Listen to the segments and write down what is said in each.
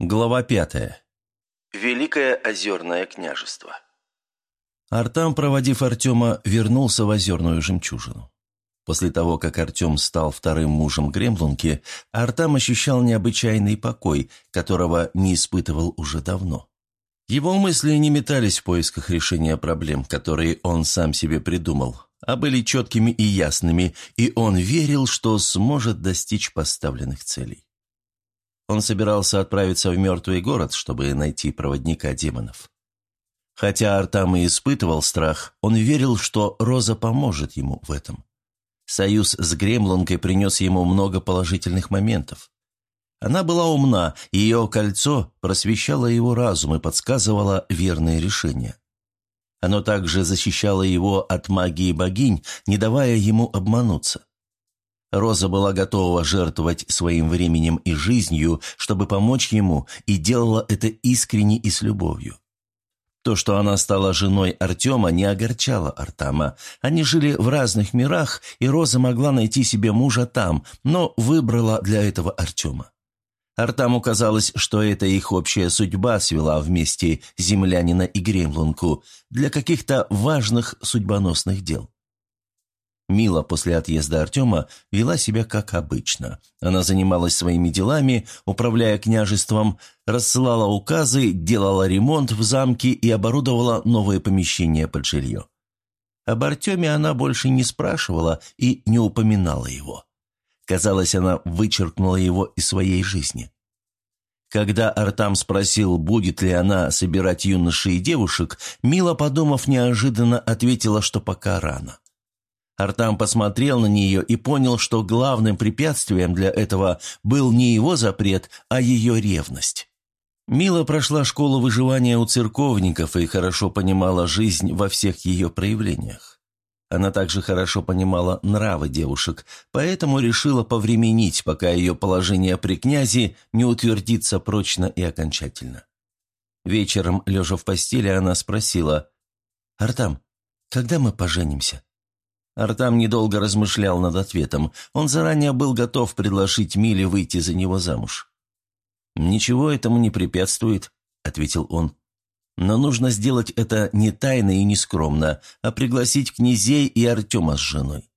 Глава пятая. Великое озерное княжество. Артам, проводив Артема, вернулся в озерную жемчужину. После того, как Артем стал вторым мужем Гремлунки, Артам ощущал необычайный покой, которого не испытывал уже давно. Его мысли не метались в поисках решения проблем, которые он сам себе придумал, а были четкими и ясными, и он верил, что сможет достичь поставленных целей. Он собирался отправиться в мертвый город, чтобы найти проводника демонов. Хотя Артам и испытывал страх, он верил, что Роза поможет ему в этом. Союз с Гремлункой принес ему много положительных моментов. Она была умна, ее кольцо просвещало его разум и подсказывало верные решения. Оно также защищало его от магии богинь, не давая ему обмануться. Роза была готова жертвовать своим временем и жизнью, чтобы помочь ему, и делала это искренне и с любовью. То, что она стала женой Артема, не огорчало Артама. Они жили в разных мирах, и Роза могла найти себе мужа там, но выбрала для этого Артема. Артаму казалось, что это их общая судьба свела вместе землянина и гремлунку для каких-то важных судьбоносных дел. Мила после отъезда Артема вела себя как обычно. Она занималась своими делами, управляя княжеством, рассылала указы, делала ремонт в замке и оборудовала новые помещения под жилье. Об Артеме она больше не спрашивала и не упоминала его. Казалось, она вычеркнула его из своей жизни. Когда Артам спросил, будет ли она собирать юношей и девушек, Мила, подумав, неожиданно ответила, что пока рано. Артам посмотрел на нее и понял, что главным препятствием для этого был не его запрет, а ее ревность. Мила прошла школу выживания у церковников и хорошо понимала жизнь во всех ее проявлениях. Она также хорошо понимала нравы девушек, поэтому решила повременить, пока ее положение при князе не утвердится прочно и окончательно. Вечером, лежа в постели, она спросила, «Артам, когда мы поженимся?» Артам недолго размышлял над ответом. Он заранее был готов предложить Миле выйти за него замуж. «Ничего этому не препятствует», — ответил он. «Но нужно сделать это не тайно и не скромно, а пригласить князей и Артема с женой.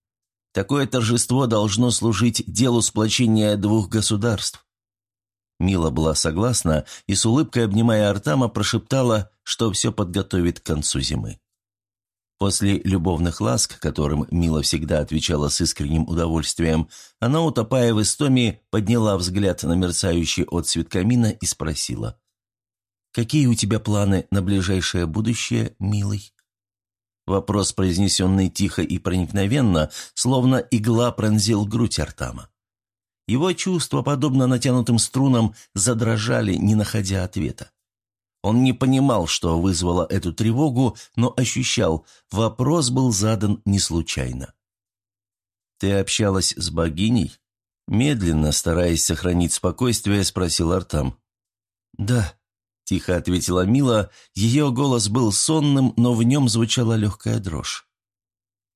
Такое торжество должно служить делу сплочения двух государств». Мила была согласна и с улыбкой, обнимая Артама, прошептала, что все подготовит к концу зимы. После любовных ласк, которым Мила всегда отвечала с искренним удовольствием, она, утопая в истоме, подняла взгляд на мерцающий отцвет камина и спросила. «Какие у тебя планы на ближайшее будущее, милый?» Вопрос, произнесенный тихо и проникновенно, словно игла пронзил грудь Артама. Его чувства, подобно натянутым струнам, задрожали, не находя ответа. Он не понимал, что вызвало эту тревогу, но ощущал, вопрос был задан не случайно. «Ты общалась с богиней?» Медленно, стараясь сохранить спокойствие, спросил Артам. «Да», — тихо ответила Мила, ее голос был сонным, но в нем звучала легкая дрожь.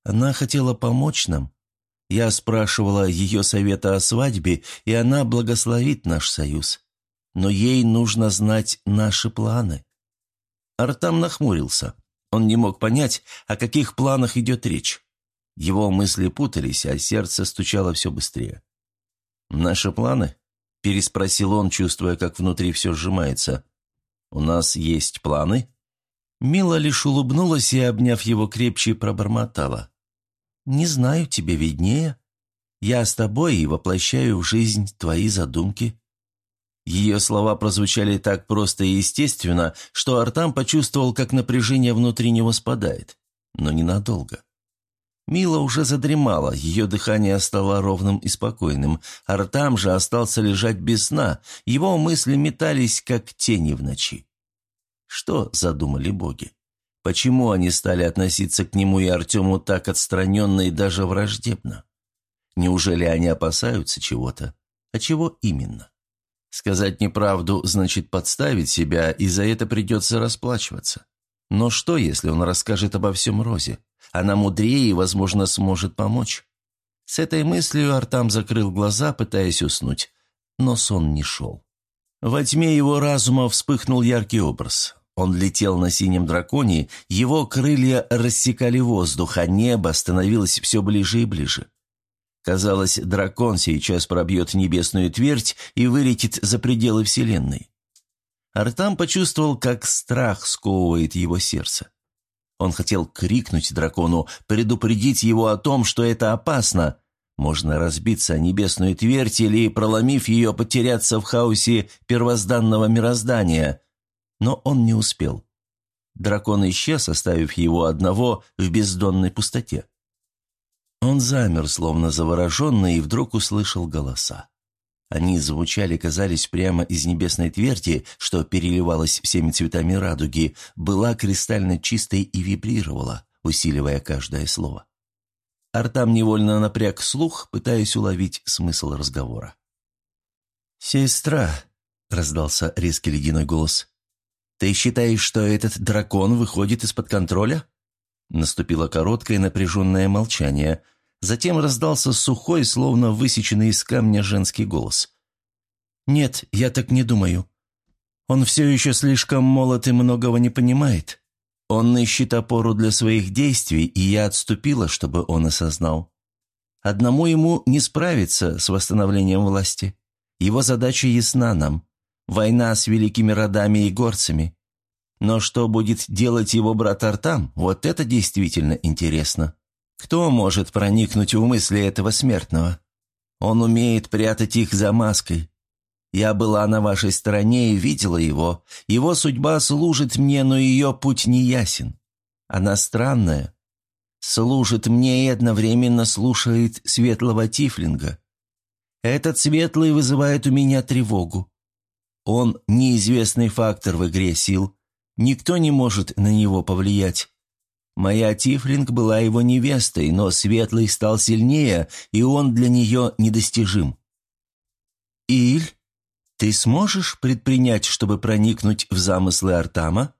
«Она хотела помочь нам. Я спрашивала ее совета о свадьбе, и она благословит наш союз но ей нужно знать наши планы». Артам нахмурился. Он не мог понять, о каких планах идет речь. Его мысли путались, а сердце стучало все быстрее. «Наши планы?» – переспросил он, чувствуя, как внутри все сжимается. «У нас есть планы?» Мила лишь улыбнулась и, обняв его крепче, пробормотала. «Не знаю, тебе виднее. Я с тобой и воплощаю в жизнь твои задумки». Ее слова прозвучали так просто и естественно, что Артам почувствовал, как напряжение внутри него спадает. Но ненадолго. Мила уже задремала, ее дыхание стало ровным и спокойным. Артам же остался лежать без сна, его мысли метались, как тени в ночи. Что задумали боги? Почему они стали относиться к нему и Артему так отстраненно и даже враждебно? Неужели они опасаются чего-то? А чего именно? Сказать неправду значит подставить себя, и за это придется расплачиваться. Но что, если он расскажет обо всем Розе? Она мудрее и, возможно, сможет помочь. С этой мыслью Артам закрыл глаза, пытаясь уснуть, но сон не шел. Во тьме его разума вспыхнул яркий образ. Он летел на синем драконе, его крылья рассекали воздух, а небо становилось все ближе и ближе. Казалось, дракон сейчас пробьет небесную твердь и вылетит за пределы Вселенной. Артам почувствовал, как страх сковывает его сердце. Он хотел крикнуть дракону, предупредить его о том, что это опасно. Можно разбиться о небесную твердь или, проломив ее, потеряться в хаосе первозданного мироздания. Но он не успел. Дракон исчез, оставив его одного в бездонной пустоте. Он замер, словно завороженный, и вдруг услышал голоса. Они звучали, казались прямо из небесной тверди, что переливалась всеми цветами радуги, была кристально чистой и вибрировала, усиливая каждое слово. Артам невольно напряг слух, пытаясь уловить смысл разговора. «Сестра», — раздался резкий ледяной голос, — «ты считаешь, что этот дракон выходит из-под контроля?» Наступило короткое напряженное молчание — Затем раздался сухой, словно высеченный из камня женский голос. «Нет, я так не думаю. Он все еще слишком молод и многого не понимает. Он ищет опору для своих действий, и я отступила, чтобы он осознал. Одному ему не справиться с восстановлением власти. Его задача ясна нам. Война с великими родами и горцами. Но что будет делать его брат Артам, вот это действительно интересно. Кто может проникнуть в мысли этого смертного? Он умеет прятать их за маской. Я была на вашей стороне и видела его. Его судьба служит мне, но ее путь не ясен. Она странная. Служит мне и одновременно слушает светлого тифлинга. Этот светлый вызывает у меня тревогу. Он неизвестный фактор в игре сил. Никто не может на него повлиять. Моя Тифлинг была его невестой, но Светлый стал сильнее, и он для нее недостижим. «Иль, ты сможешь предпринять, чтобы проникнуть в замыслы Артама?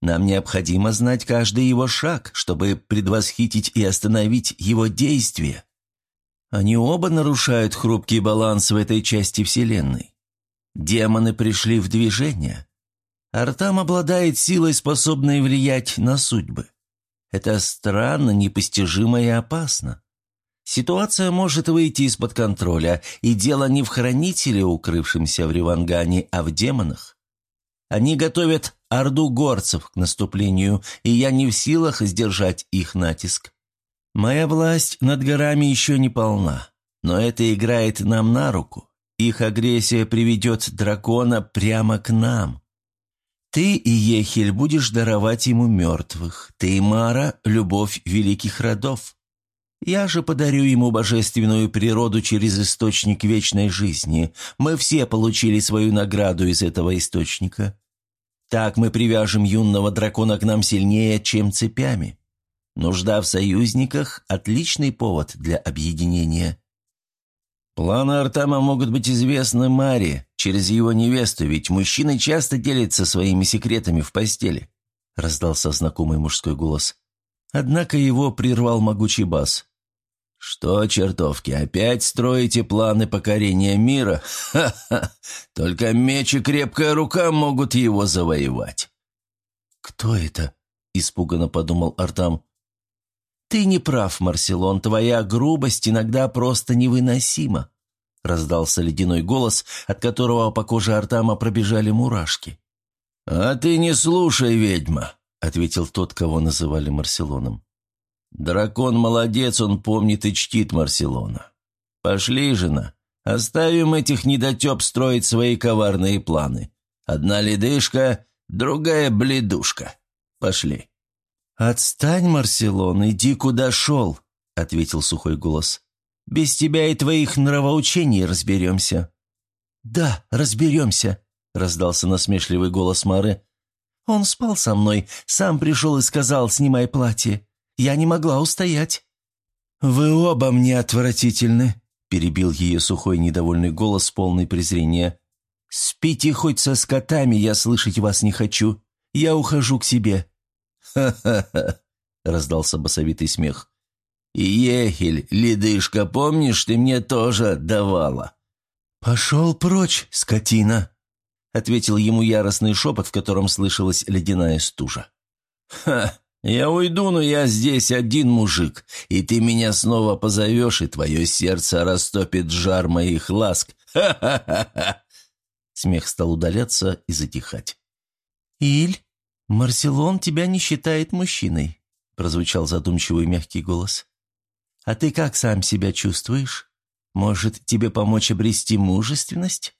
Нам необходимо знать каждый его шаг, чтобы предвосхитить и остановить его действия. Они оба нарушают хрупкий баланс в этой части Вселенной. Демоны пришли в движение. Артам обладает силой, способной влиять на судьбы. Это странно, непостижимо и опасно. Ситуация может выйти из-под контроля, и дело не в хранителе, укрывшемся в Ривангане, а в демонах. Они готовят орду горцев к наступлению, и я не в силах сдержать их натиск. Моя власть над горами еще не полна, но это играет нам на руку. Их агрессия приведет дракона прямо к нам. Ты, и Ехель будешь даровать ему мертвых, ты, Мара, любовь великих родов. Я же подарю ему божественную природу через источник вечной жизни. Мы все получили свою награду из этого источника. Так мы привяжем юного дракона к нам сильнее, чем цепями. Нужда в союзниках – отличный повод для объединения. Планы Артама могут быть известны Маре через его невесту, ведь мужчины часто делятся своими секретами в постели», — раздался знакомый мужской голос. Однако его прервал могучий бас. «Что, чертовки, опять строите планы покорения мира? Ха-ха! Только меч и крепкая рука могут его завоевать!» «Кто это?» — испуганно подумал Артам. «Ты не прав, Марселон, твоя грубость иногда просто невыносима», — раздался ледяной голос, от которого по коже Артама пробежали мурашки. «А ты не слушай, ведьма», — ответил тот, кого называли Марселоном. «Дракон молодец, он помнит и чтит Марселона. Пошли, жена, оставим этих недотеп строить свои коварные планы. Одна ледышка, другая бледушка. Пошли». «Отстань, Марселон, иди куда шел», — ответил сухой голос. «Без тебя и твоих нравоучений разберемся». «Да, разберемся», — раздался насмешливый голос Мары. «Он спал со мной, сам пришел и сказал, снимай платье. Я не могла устоять». «Вы оба мне отвратительны», — перебил ее сухой недовольный голос, полный презрения. «Спите хоть со скотами, я слышать вас не хочу. Я ухожу к себе. «Ха-ха-ха!» — раздался басовитый смех. «Ехель, ледышка, помнишь, ты мне тоже давала?» «Пошел прочь, скотина!» ответил ему яростный шепот, в котором слышалась ледяная стужа. «Ха! Я уйду, но я здесь один мужик, и ты меня снова позовешь, и твое сердце растопит жар моих ласк. Ха-ха-ха-ха!» Смех стал удаляться и затихать. «Иль, Марселон тебя не считает мужчиной», — прозвучал задумчивый мягкий голос. «А ты как сам себя чувствуешь? Может, тебе помочь обрести мужественность?»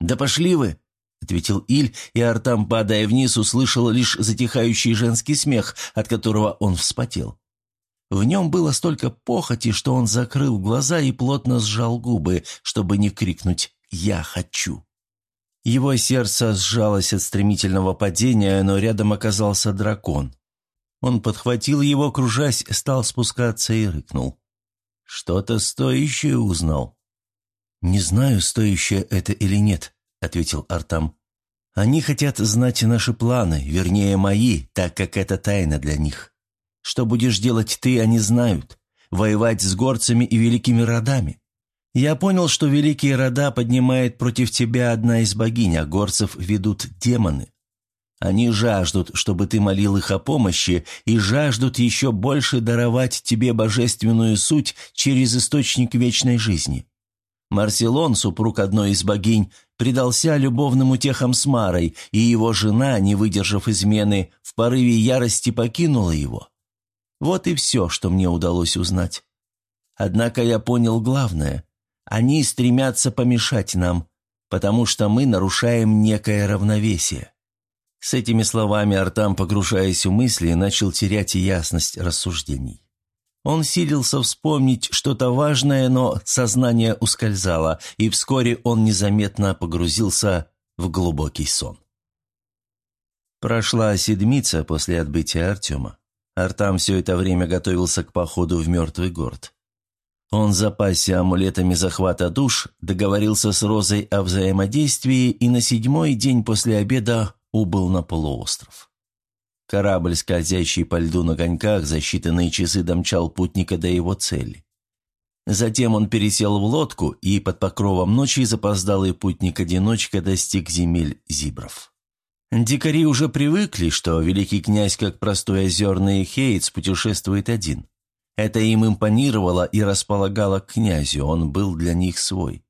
«Да пошли вы!» — ответил Иль, и Артам, падая вниз, услышал лишь затихающий женский смех, от которого он вспотел. В нем было столько похоти, что он закрыл глаза и плотно сжал губы, чтобы не крикнуть «Я хочу». Его сердце сжалось от стремительного падения, но рядом оказался дракон. Он подхватил его, кружась, стал спускаться и рыкнул. «Что-то стоящее узнал». «Не знаю, стоящее это или нет», — ответил Артам. «Они хотят знать наши планы, вернее, мои, так как это тайна для них. Что будешь делать ты, они знают. Воевать с горцами и великими родами. Я понял, что великие рода поднимает против тебя одна из богинь, а горцев ведут демоны. Они жаждут, чтобы ты молил их о помощи, и жаждут еще больше даровать тебе божественную суть через источник вечной жизни. Марселон, супруг одной из богинь, предался любовным утехам с Марой, и его жена, не выдержав измены, в порыве ярости покинула его. Вот и все, что мне удалось узнать. Однако я понял главное. Они стремятся помешать нам, потому что мы нарушаем некое равновесие. С этими словами Артам, погружаясь в мысли, начал терять ясность рассуждений. Он силился вспомнить что-то важное, но сознание ускользало, и вскоре он незаметно погрузился в глубокий сон. Прошла седмица после отбытия Артема. Артам все это время готовился к походу в мертвый город. Он запасся амулетами захвата душ, договорился с Розой о взаимодействии и на седьмой день после обеда убыл на полуостров. Корабль, скользящий по льду на коньках, за считанные часы домчал путника до его цели. Затем он пересел в лодку, и под покровом ночи запоздалый путник-одиночка достиг земель зибров. Дикари уже привыкли, что великий князь, как простой озерный хейтс, путешествует один. Это им импонировало и располагало к князю, он был для них свой.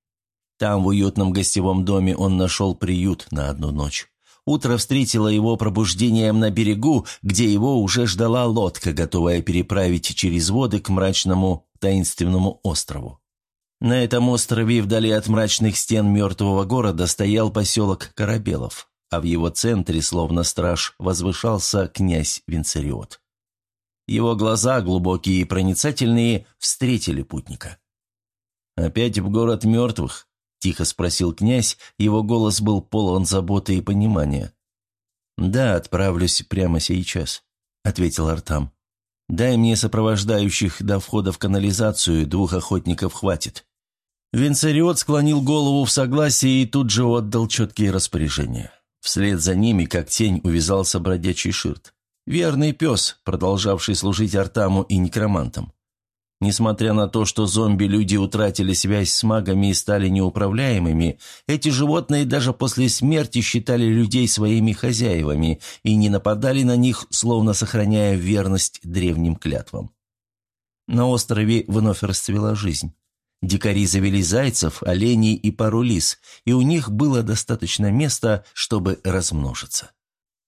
Там, в уютном гостевом доме, он нашел приют на одну ночь. Утро встретило его пробуждением на берегу, где его уже ждала лодка, готовая переправить через воды к мрачному таинственному острову. На этом острове, вдали от мрачных стен мертвого города, стоял поселок Корабелов, а в его центре, словно страж, возвышался князь Винцериот. Его глаза, глубокие и проницательные, встретили путника. «Опять в город мертвых?» тихо спросил князь, его голос был полон заботы и понимания. «Да, отправлюсь прямо сейчас», — ответил Артам. «Дай мне сопровождающих до входа в канализацию, двух охотников хватит». Винцериот склонил голову в согласии и тут же отдал четкие распоряжения. Вслед за ними, как тень, увязался бродячий ширт. Верный пес, продолжавший служить Артаму и некромантам. Несмотря на то, что зомби-люди утратили связь с магами и стали неуправляемыми, эти животные даже после смерти считали людей своими хозяевами и не нападали на них, словно сохраняя верность древним клятвам. На острове вновь расцвела жизнь. Дикари завели зайцев, оленей и пару лис, и у них было достаточно места, чтобы размножиться.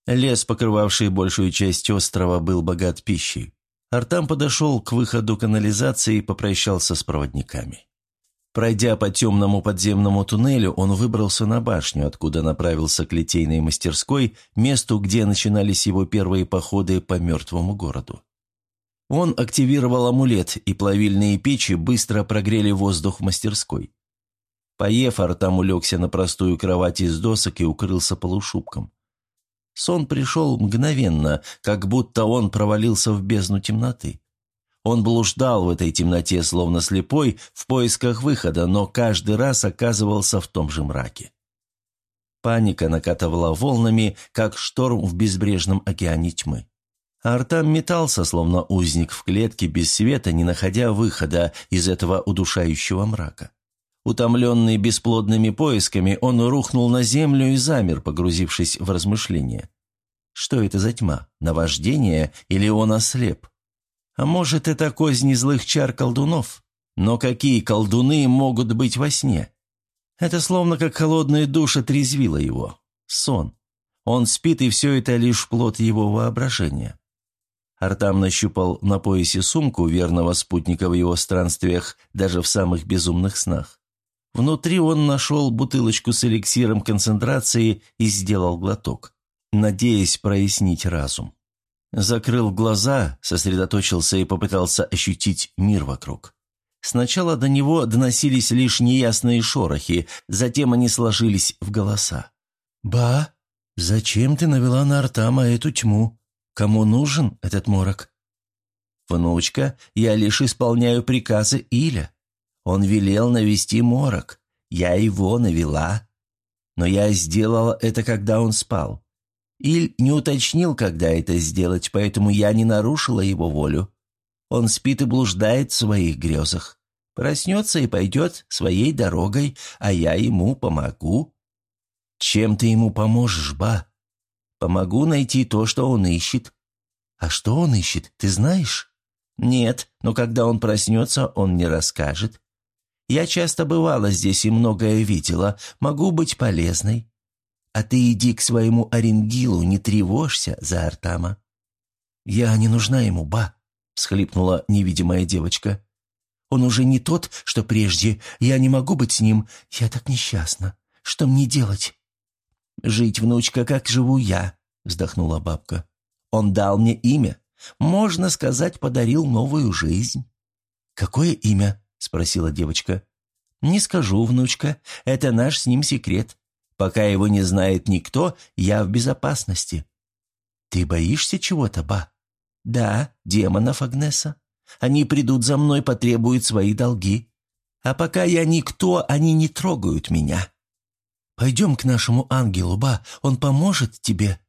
Лес, покрывавший большую часть острова, был богат пищей. Артам подошел к выходу канализации и попрощался с проводниками. Пройдя по темному подземному туннелю, он выбрался на башню, откуда направился к литейной мастерской, месту, где начинались его первые походы по мертвому городу. Он активировал амулет, и плавильные печи быстро прогрели воздух в мастерской. Поев, Артам улегся на простую кровать из досок и укрылся полушубком. Сон пришел мгновенно, как будто он провалился в бездну темноты. Он блуждал в этой темноте, словно слепой, в поисках выхода, но каждый раз оказывался в том же мраке. Паника накатывала волнами, как шторм в безбрежном океане тьмы. Артам метался, словно узник в клетке без света, не находя выхода из этого удушающего мрака. Утомленный бесплодными поисками, он рухнул на землю и замер, погрузившись в размышления. Что это за тьма? Наваждение или он ослеп? А может, это козни злых чар колдунов? Но какие колдуны могут быть во сне? Это словно как холодная душа трезвила его. Сон. Он спит, и все это лишь плод его воображения. Артам нащупал на поясе сумку верного спутника в его странствиях, даже в самых безумных снах. Внутри он нашел бутылочку с эликсиром концентрации и сделал глоток, надеясь прояснить разум. Закрыл глаза, сосредоточился и попытался ощутить мир вокруг. Сначала до него доносились лишь неясные шорохи, затем они сложились в голоса. «Ба, зачем ты навела на Артама эту тьму? Кому нужен этот морок?» «Внучка, я лишь исполняю приказы Иля. Он велел навести морок. Я его навела. Но я сделала это, когда он спал. Иль не уточнил, когда это сделать, поэтому я не нарушила его волю. Он спит и блуждает в своих грезах. Проснется и пойдет своей дорогой, а я ему помогу. Чем ты ему поможешь, ба? Помогу найти то, что он ищет. А что он ищет, ты знаешь? Нет, но когда он проснется, он не расскажет. Я часто бывала здесь и многое видела. Могу быть полезной. А ты иди к своему Оренгилу, не тревожься за Артама». «Я не нужна ему, ба», — всхлипнула невидимая девочка. «Он уже не тот, что прежде. Я не могу быть с ним. Я так несчастна. Что мне делать?» «Жить, внучка, как живу я», — вздохнула бабка. «Он дал мне имя. Можно сказать, подарил новую жизнь». «Какое имя?» — спросила девочка. «Не скажу, внучка, это наш с ним секрет. Пока его не знает никто, я в безопасности». «Ты боишься чего-то, ба?» «Да, демонов, Агнеса. Они придут за мной, потребуют свои долги. А пока я никто, они не трогают меня». «Пойдем к нашему ангелу, ба, он поможет тебе».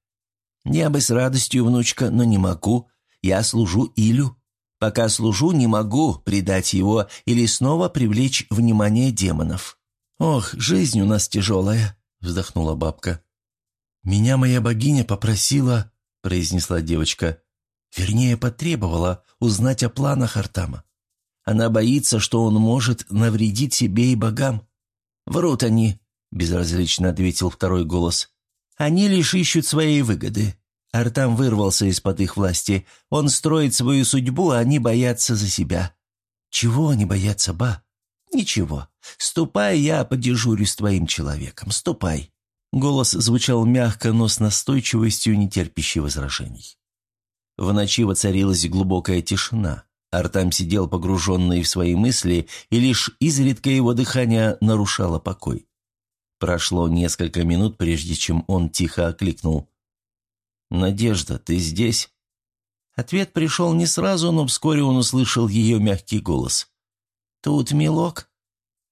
«Я бы с радостью, внучка, но не могу. Я служу Илю». Пока служу, не могу предать его или снова привлечь внимание демонов. «Ох, жизнь у нас тяжелая», — вздохнула бабка. «Меня моя богиня попросила», — произнесла девочка, вернее, потребовала узнать о планах Артама. Она боится, что он может навредить себе и богам. «Врут они», — безразлично ответил второй голос. «Они лишь ищут своей выгоды. Артам вырвался из-под их власти. Он строит свою судьбу, а они боятся за себя. Чего они боятся, ба? Ничего. Ступай, я подежурю с твоим человеком. Ступай. Голос звучал мягко, но с настойчивостью, не терпящей возражений. В ночи воцарилась глубокая тишина. Артам сидел погруженный в свои мысли, и лишь изредка его дыхание нарушало покой. Прошло несколько минут, прежде чем он тихо окликнул. «Надежда, ты здесь?» Ответ пришел не сразу, но вскоре он услышал ее мягкий голос. «Тут, милок?»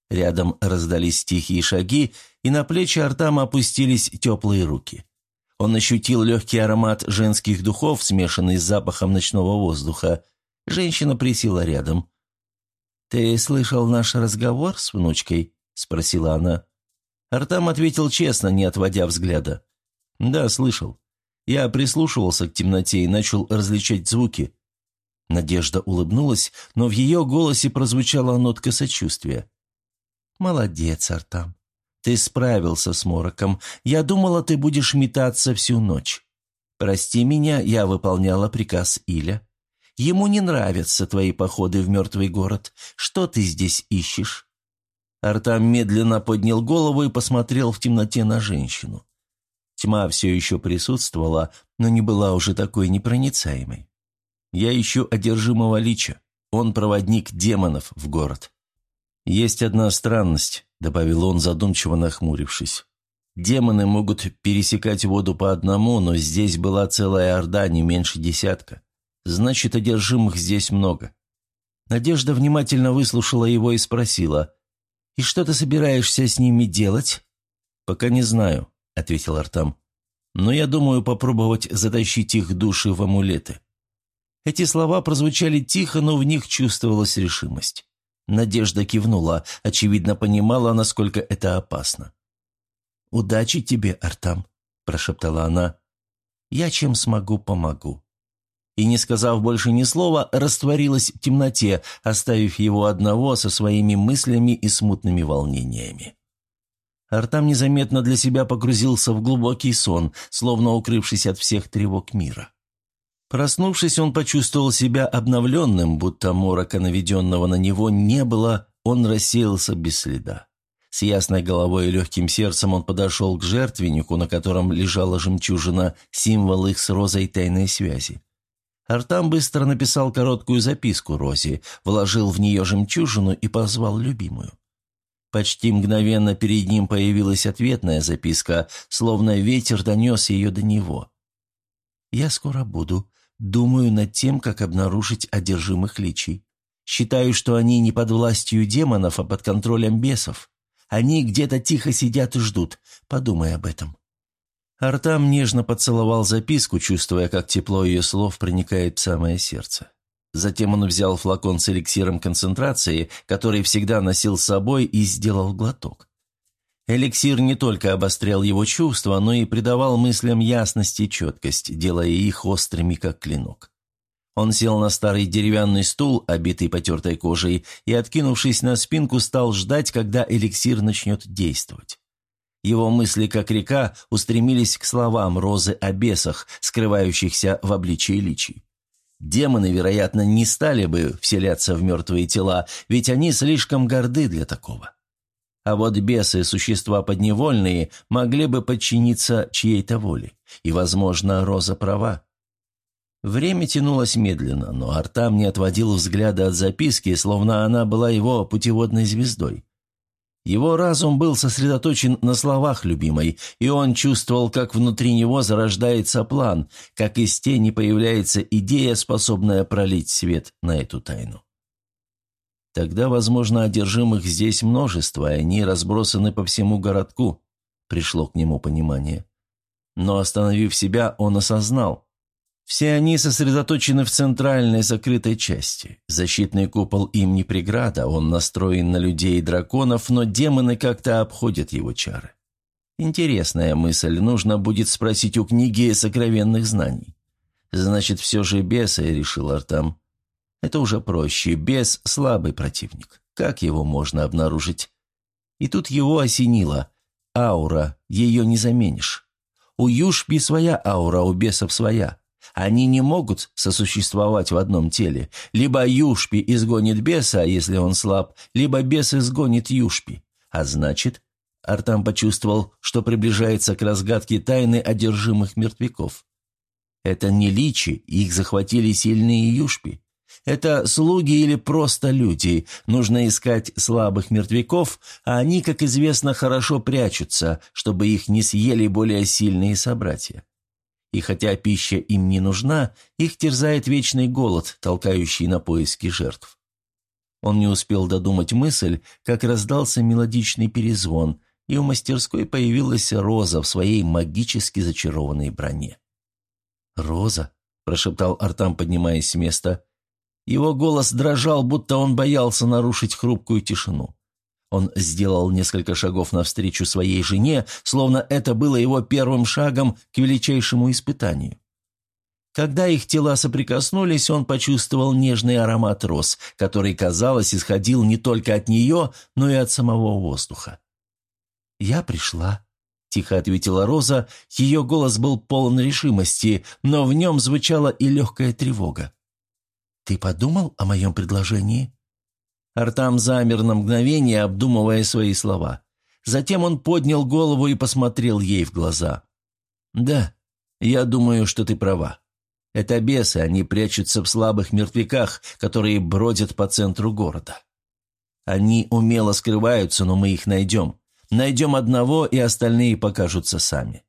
Рядом раздались тихие шаги, и на плечи Артама опустились теплые руки. Он ощутил легкий аромат женских духов, смешанный с запахом ночного воздуха. Женщина присела рядом. «Ты слышал наш разговор с внучкой?» – спросила она. Артам ответил честно, не отводя взгляда. «Да, слышал. Я прислушивался к темноте и начал различать звуки. Надежда улыбнулась, но в ее голосе прозвучала нотка сочувствия. «Молодец, Артам. Ты справился с мороком. Я думала, ты будешь метаться всю ночь. Прости меня, я выполняла приказ Иля. Ему не нравятся твои походы в мертвый город. Что ты здесь ищешь?» Артам медленно поднял голову и посмотрел в темноте на женщину. Тьма все еще присутствовала, но не была уже такой непроницаемой. Я ищу одержимого лича. Он проводник демонов в город. «Есть одна странность», — добавил он, задумчиво нахмурившись. «Демоны могут пересекать воду по одному, но здесь была целая орда, не меньше десятка. Значит, одержимых здесь много». Надежда внимательно выслушала его и спросила, «И что ты собираешься с ними делать?» «Пока не знаю ответил Артам. «Но я думаю попробовать затащить их души в амулеты». Эти слова прозвучали тихо, но в них чувствовалась решимость. Надежда кивнула, очевидно понимала, насколько это опасно. «Удачи тебе, Артам», – прошептала она. «Я чем смогу, помогу». И, не сказав больше ни слова, растворилась в темноте, оставив его одного со своими мыслями и смутными волнениями. Артам незаметно для себя погрузился в глубокий сон, словно укрывшись от всех тревог мира. Проснувшись, он почувствовал себя обновленным, будто морока, наведенного на него, не было, он рассеялся без следа. С ясной головой и легким сердцем он подошел к жертвеннику, на котором лежала жемчужина, символ их с Розой тайной связи. Артам быстро написал короткую записку Розе, вложил в нее жемчужину и позвал любимую. Почти мгновенно перед ним появилась ответная записка, словно ветер донес ее до него. «Я скоро буду. Думаю над тем, как обнаружить одержимых личий. Считаю, что они не под властью демонов, а под контролем бесов. Они где-то тихо сидят и ждут. Подумай об этом». Артам нежно поцеловал записку, чувствуя, как тепло ее слов проникает в самое сердце. Затем он взял флакон с эликсиром концентрации, который всегда носил с собой, и сделал глоток. Эликсир не только обострял его чувства, но и придавал мыслям ясность и четкость, делая их острыми, как клинок. Он сел на старый деревянный стул, обитый потертой кожей, и, откинувшись на спинку, стал ждать, когда эликсир начнет действовать. Его мысли, как река, устремились к словам Розы о бесах, скрывающихся в обличии личий. Демоны, вероятно, не стали бы вселяться в мертвые тела, ведь они слишком горды для такого. А вот бесы, существа подневольные, могли бы подчиниться чьей-то воле. И, возможно, Роза права. Время тянулось медленно, но Артам не отводил взгляда от записки, словно она была его путеводной звездой. Его разум был сосредоточен на словах любимой, и он чувствовал, как внутри него зарождается план, как из тени появляется идея, способная пролить свет на эту тайну. Тогда, возможно, одержимых здесь множество, и они разбросаны по всему городку, пришло к нему понимание. Но, остановив себя, он осознал, все они сосредоточены в центральной закрытой части. Защитный купол им не преграда, он настроен на людей и драконов, но демоны как-то обходят его чары. Интересная мысль, нужно будет спросить у книги сокровенных знаний. Значит, все же бесы, решил Артам. Это уже проще, бес – слабый противник. Как его можно обнаружить? И тут его осенило. Аура, ее не заменишь. У Юшпи своя аура, у бесов своя. Они не могут сосуществовать в одном теле. Либо Юшпи изгонит беса, если он слаб, либо бес изгонит Юшпи. А значит, Артам почувствовал, что приближается к разгадке тайны одержимых мертвяков. Это не личи, их захватили сильные Юшпи. Это слуги или просто люди. Нужно искать слабых мертвяков, а они, как известно, хорошо прячутся, чтобы их не съели более сильные собратья. И хотя пища им не нужна, их терзает вечный голод, толкающий на поиски жертв. Он не успел додумать мысль, как раздался мелодичный перезвон, и в мастерской появилась Роза в своей магически зачарованной броне. «Роза», – прошептал Артам, поднимаясь с места. Его голос дрожал, будто он боялся нарушить хрупкую тишину. Он сделал несколько шагов навстречу своей жене, словно это было его первым шагом к величайшему испытанию. Когда их тела соприкоснулись, он почувствовал нежный аромат роз, который, казалось, исходил не только от нее, но и от самого воздуха. «Я пришла», — тихо ответила Роза. Ее голос был полон решимости, но в нем звучала и легкая тревога. «Ты подумал о моем предложении?» Артам замер на мгновение, обдумывая свои слова. Затем он поднял голову и посмотрел ей в глаза. «Да, я думаю, что ты права. Это бесы, они прячутся в слабых мертвяках, которые бродят по центру города. Они умело скрываются, но мы их найдем. Найдем одного, и остальные покажутся сами».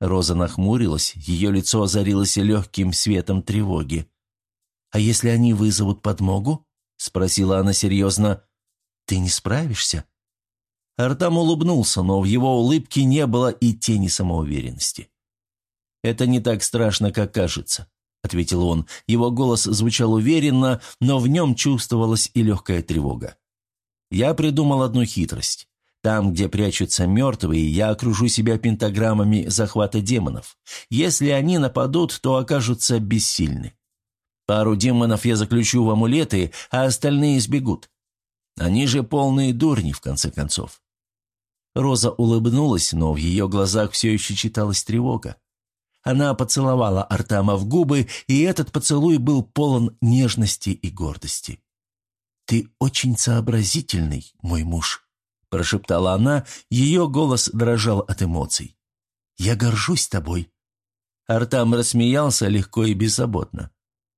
Роза нахмурилась, ее лицо озарилось легким светом тревоги. «А если они вызовут подмогу?» – спросила она серьезно. «Ты не справишься?» Артам улыбнулся, но в его улыбке не было и тени самоуверенности. «Это не так страшно, как кажется. ответил он. Его голос звучал уверенно, но в нем чувствовалась и легкая тревога. «Я придумал одну хитрость. Там, где прячутся мертвые, я окружу себя пентаграммами захвата демонов. Если они нападут, то окажутся бессильны. Пару демонов я заключу в амулеты, а остальные сбегут. Они же полные дурни, в конце концов. Роза улыбнулась, но в ее глазах все еще читалась тревога. Она поцеловала Артама в губы, и этот поцелуй был полон нежности и гордости. «Ты очень сообразительный, мой муж», – прошептала она, ее голос дрожал от эмоций. «Я горжусь тобой». Артам рассмеялся легко и беззаботно.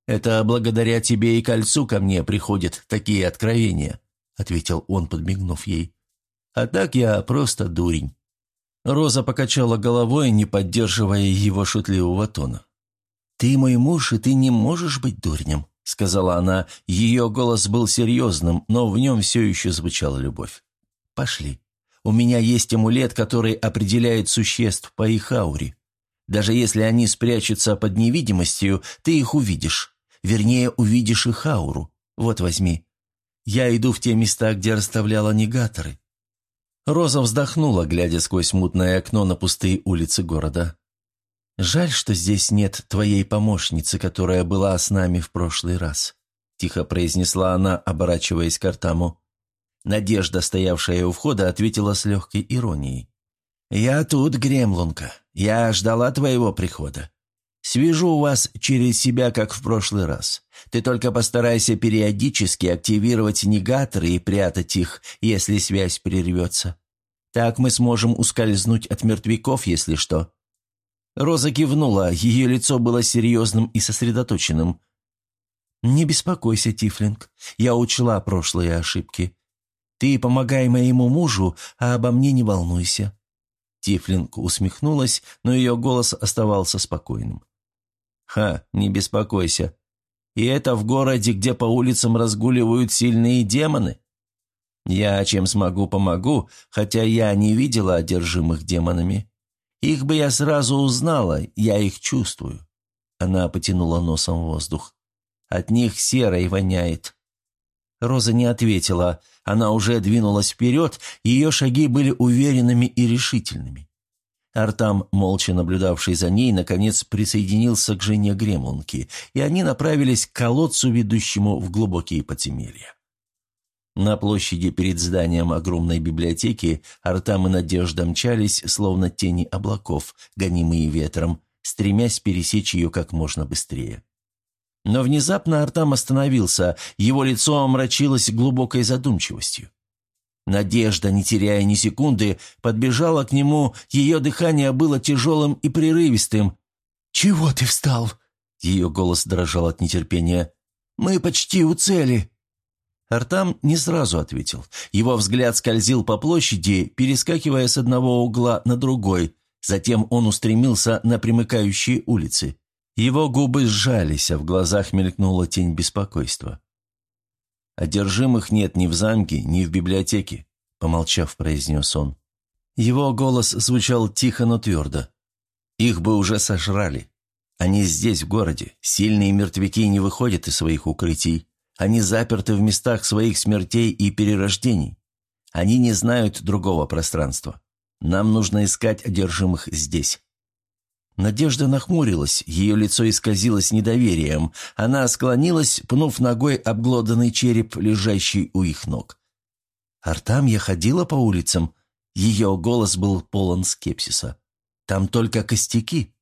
«Это благодаря тебе и кольцу ко мне приходят такие откровения», — ответил он, подмигнув ей. «А так я просто дурень». Роза покачала головой, не поддерживая его шутливого тона. «Ты мой муж, и ты не можешь быть дурнем», — сказала она. Ее голос был серьезным, но в нем все еще звучала любовь. «Пошли. У меня есть амулет, который определяет существ по их ауре. Даже если они спрячутся под невидимостью, ты их увидишь. Вернее, увидишь их ауру. Вот возьми. Я иду в те места, где расставляла негаторы». Роза вздохнула, глядя сквозь мутное окно на пустые улицы города. «Жаль, что здесь нет твоей помощницы, которая была с нами в прошлый раз», – тихо произнесла она, оборачиваясь к Артаму. Надежда, стоявшая у входа, ответила с легкой иронией. «Я тут, Гремлунка. Я ждала твоего прихода. Свяжу вас через себя, как в прошлый раз. Ты только постарайся периодически активировать негаторы и прятать их, если связь прервется. Так мы сможем ускользнуть от мертвяков, если что». Роза кивнула, ее лицо было серьезным и сосредоточенным. «Не беспокойся, Тифлинг, я учла прошлые ошибки. Ты помогай моему мужу, а обо мне не волнуйся». Тифлинг усмехнулась, но ее голос оставался спокойным. «Ха, не беспокойся. И это в городе, где по улицам разгуливают сильные демоны? Я чем смогу, помогу, хотя я не видела одержимых демонами. Их бы я сразу узнала, я их чувствую». Она потянула носом воздух. «От них серой воняет». Роза не ответила. Она уже двинулась вперед, ее шаги были уверенными и решительными. Артам, молча наблюдавший за ней, наконец присоединился к жене Гремлунки, и они направились к колодцу, ведущему в глубокие подземелья. На площади перед зданием огромной библиотеки Артам и Надежда мчались, словно тени облаков, гонимые ветром, стремясь пересечь ее как можно быстрее. Но внезапно Артам остановился, его лицо омрачилось глубокой задумчивостью. Надежда, не теряя ни секунды, подбежала к нему, ее дыхание было тяжелым и прерывистым. «Чего ты встал?» Ее голос дрожал от нетерпения. «Мы почти у цели». Артам не сразу ответил. Его взгляд скользил по площади, перескакивая с одного угла на другой. Затем он устремился на примыкающие улицы. Его губы сжались, а в глазах мелькнула тень беспокойства. «Одержимых нет ни в замке, ни в библиотеке», — помолчав, произнес он. Его голос звучал тихо, но твердо. «Их бы уже сожрали. Они здесь, в городе. Сильные мертвяки не выходят из своих укрытий. Они заперты в местах своих смертей и перерождений. Они не знают другого пространства. Нам нужно искать одержимых здесь. Надежда нахмурилась, ее лицо исказилось недоверием. Она склонилась, пнув ногой обглоданный череп, лежащий у их ног. «Артам, я ходила по улицам». Ее голос был полон скепсиса. «Там только костяки».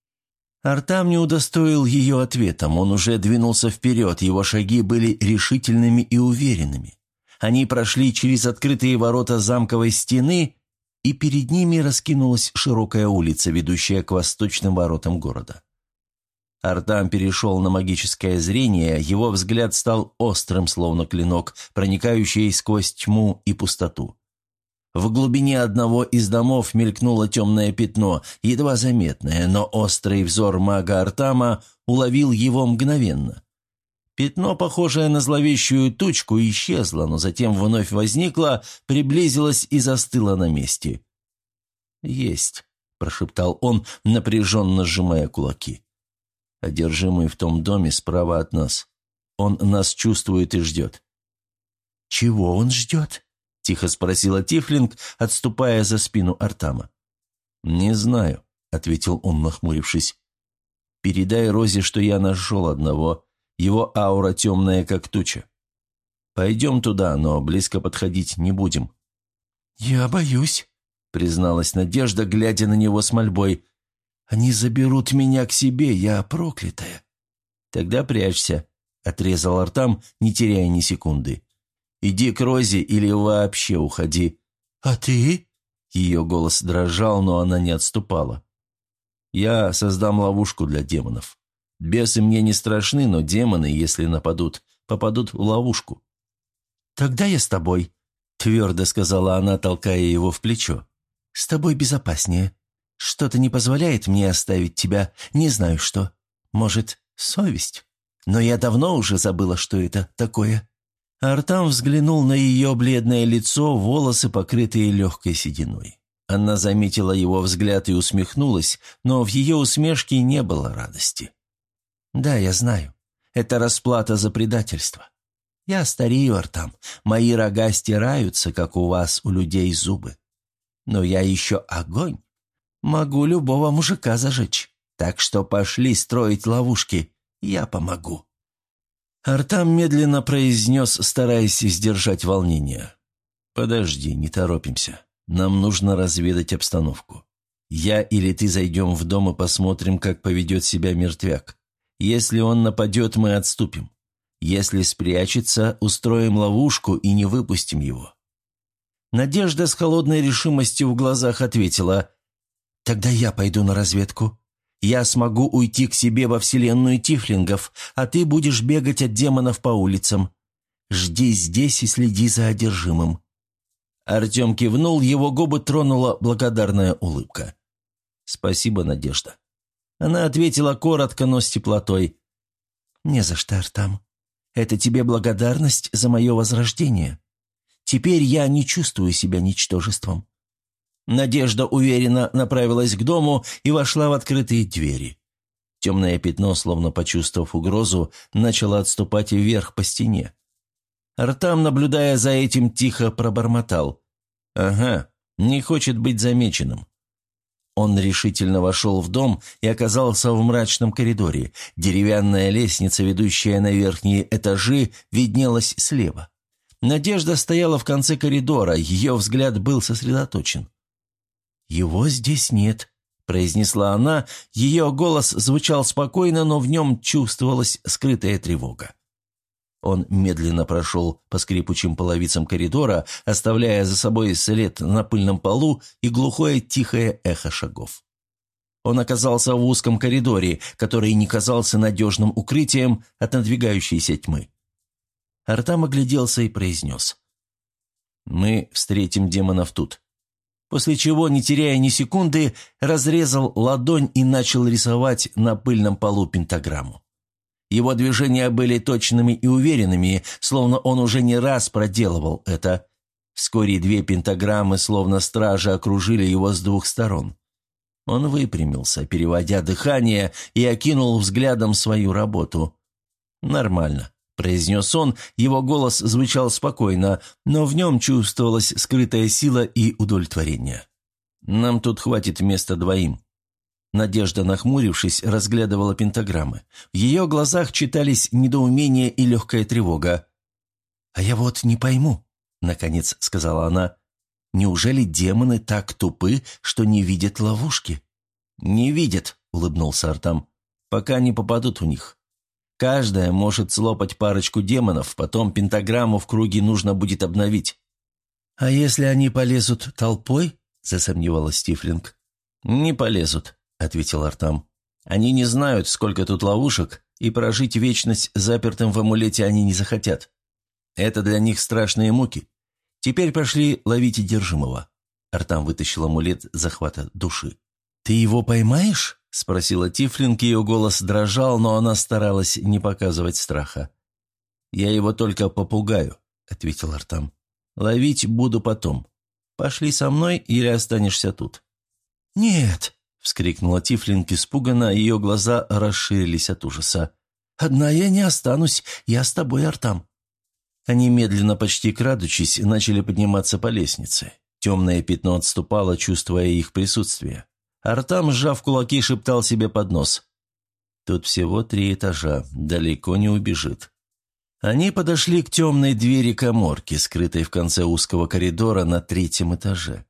Артам не удостоил ее ответом, он уже двинулся вперед, его шаги были решительными и уверенными. Они прошли через открытые ворота замковой стены и перед ними раскинулась широкая улица, ведущая к восточным воротам города. Артам перешел на магическое зрение, его взгляд стал острым, словно клинок, проникающий сквозь тьму и пустоту. В глубине одного из домов мелькнуло темное пятно, едва заметное, но острый взор мага Артама уловил его мгновенно. Пятно, похожее на зловещую тучку, исчезло, но затем вновь возникло, приблизилось и застыло на месте. «Есть», — прошептал он, напряженно сжимая кулаки. Одержимый в том доме справа от нас. Он нас чувствует и ждет». «Чего он ждет?» – тихо спросила Тифлинг, отступая за спину Артама. «Не знаю», – ответил он, нахмурившись. «Передай Розе, что я нашел одного. Его аура темная, как туча. Пойдем туда, но близко подходить не будем». «Я боюсь», — призналась Надежда, глядя на него с мольбой. «Они заберут меня к себе, я проклятая». «Тогда прячься», — отрезал Артам, не теряя ни секунды. «Иди к Розе или вообще уходи». «А ты?» Ее голос дрожал, но она не отступала. «Я создам ловушку для демонов. Бесы мне не страшны, но демоны, если нападут, попадут в ловушку». «Тогда я с тобой», — твердо сказала она, толкая его в плечо. «С тобой безопаснее. Что-то не позволяет мне оставить тебя, не знаю что. Может, совесть? Но я давно уже забыла, что это такое». Артам взглянул на ее бледное лицо, волосы, покрытые легкой сединой. Она заметила его взгляд и усмехнулась, но в ее усмешке не было радости. «Да, я знаю. Это расплата за предательство. Я старею, Артам. Мои рога стираются, как у вас, у людей, зубы. Но я еще огонь. Могу любого мужика зажечь. Так что пошли строить ловушки. Я помогу». Артам медленно произнес, стараясь сдержать волнение. «Подожди, не торопимся. Нам нужно разведать обстановку. Я или ты зайдем в дом и посмотрим, как поведет себя мертвяк. Если он нападет, мы отступим. Если спрячется, устроим ловушку и не выпустим его». Надежда с холодной решимостью в глазах ответила, «Тогда я пойду на разведку. Я смогу уйти к себе во вселенную тифлингов, а ты будешь бегать от демонов по улицам. Жди здесь и следи за одержимым». Артем кивнул, его губы тронула благодарная улыбка. «Спасибо, Надежда». Она ответила коротко, но с теплотой. «Не за что, Артам. Это тебе благодарность за мое возрождение. Теперь я не чувствую себя ничтожеством». Надежда уверенно направилась к дому и вошла в открытые двери. Темное пятно, словно почувствовав угрозу, начало отступать вверх по стене. Артам, наблюдая за этим, тихо пробормотал. «Ага, не хочет быть замеченным». Он решительно вошел в дом и оказался в мрачном коридоре. Деревянная лестница, ведущая на верхние этажи, виднелась слева. Надежда стояла в конце коридора, ее взгляд был сосредоточен. «Его здесь нет», — произнесла она, ее голос звучал спокойно, но в нем чувствовалась скрытая тревога. Он медленно прошел по скрипучим половицам коридора, оставляя за собой след на пыльном полу и глухое тихое эхо шагов. Он оказался в узком коридоре, который не казался надежным укрытием от надвигающейся тьмы. Артам огляделся и произнес. «Мы встретим демонов тут». После чего, не теряя ни секунды, разрезал ладонь и начал рисовать на пыльном полу пентаграмму. Его движения были точными и уверенными, словно он уже не раз проделывал это. Вскоре две пентаграммы, словно стражи, окружили его с двух сторон. Он выпрямился, переводя дыхание, и окинул взглядом свою работу. «Нормально», — произнес он, его голос звучал спокойно, но в нем чувствовалась скрытая сила и удовлетворение. «Нам тут хватит места двоим. Надежда, нахмурившись, разглядывала пентаграммы. В ее глазах читались недоумение и легкая тревога. «А я вот не пойму», — наконец сказала она. «Неужели демоны так тупы, что не видят ловушки?» «Не видят», — улыбнулся Артам, — «пока не попадут в них. Каждая может слопать парочку демонов, потом пентаграмму в круге нужно будет обновить». «А если они полезут толпой?» — засомневалась Стифлинг. «Не полезут», — ответил Артам. «Они не знают, сколько тут ловушек, и прожить вечность запертым в амулете они не захотят. Это для них страшные муки. Теперь пошли ловить одержимого». Артам вытащил амулет захвата души. «Ты его поймаешь?» — спросила Тифлинг, ее голос дрожал, но она старалась не показывать страха. «Я его только попугаю», — ответил Артам. «Ловить буду потом. Пошли со мной или останешься тут?» «Нет», вскрикнула Тифлинг испуганно, ее глаза расширились от ужаса. «Одна я не останусь, я с тобой, Артам». Они медленно, почти крадучись, начали подниматься по лестнице. Темное пятно отступало, чувствуя их присутствие. Артам, сжав кулаки, шептал себе под нос. «Тут всего три этажа, далеко не убежит». Они подошли к темной двери коморки, скрытой в конце узкого коридора на третьем этаже.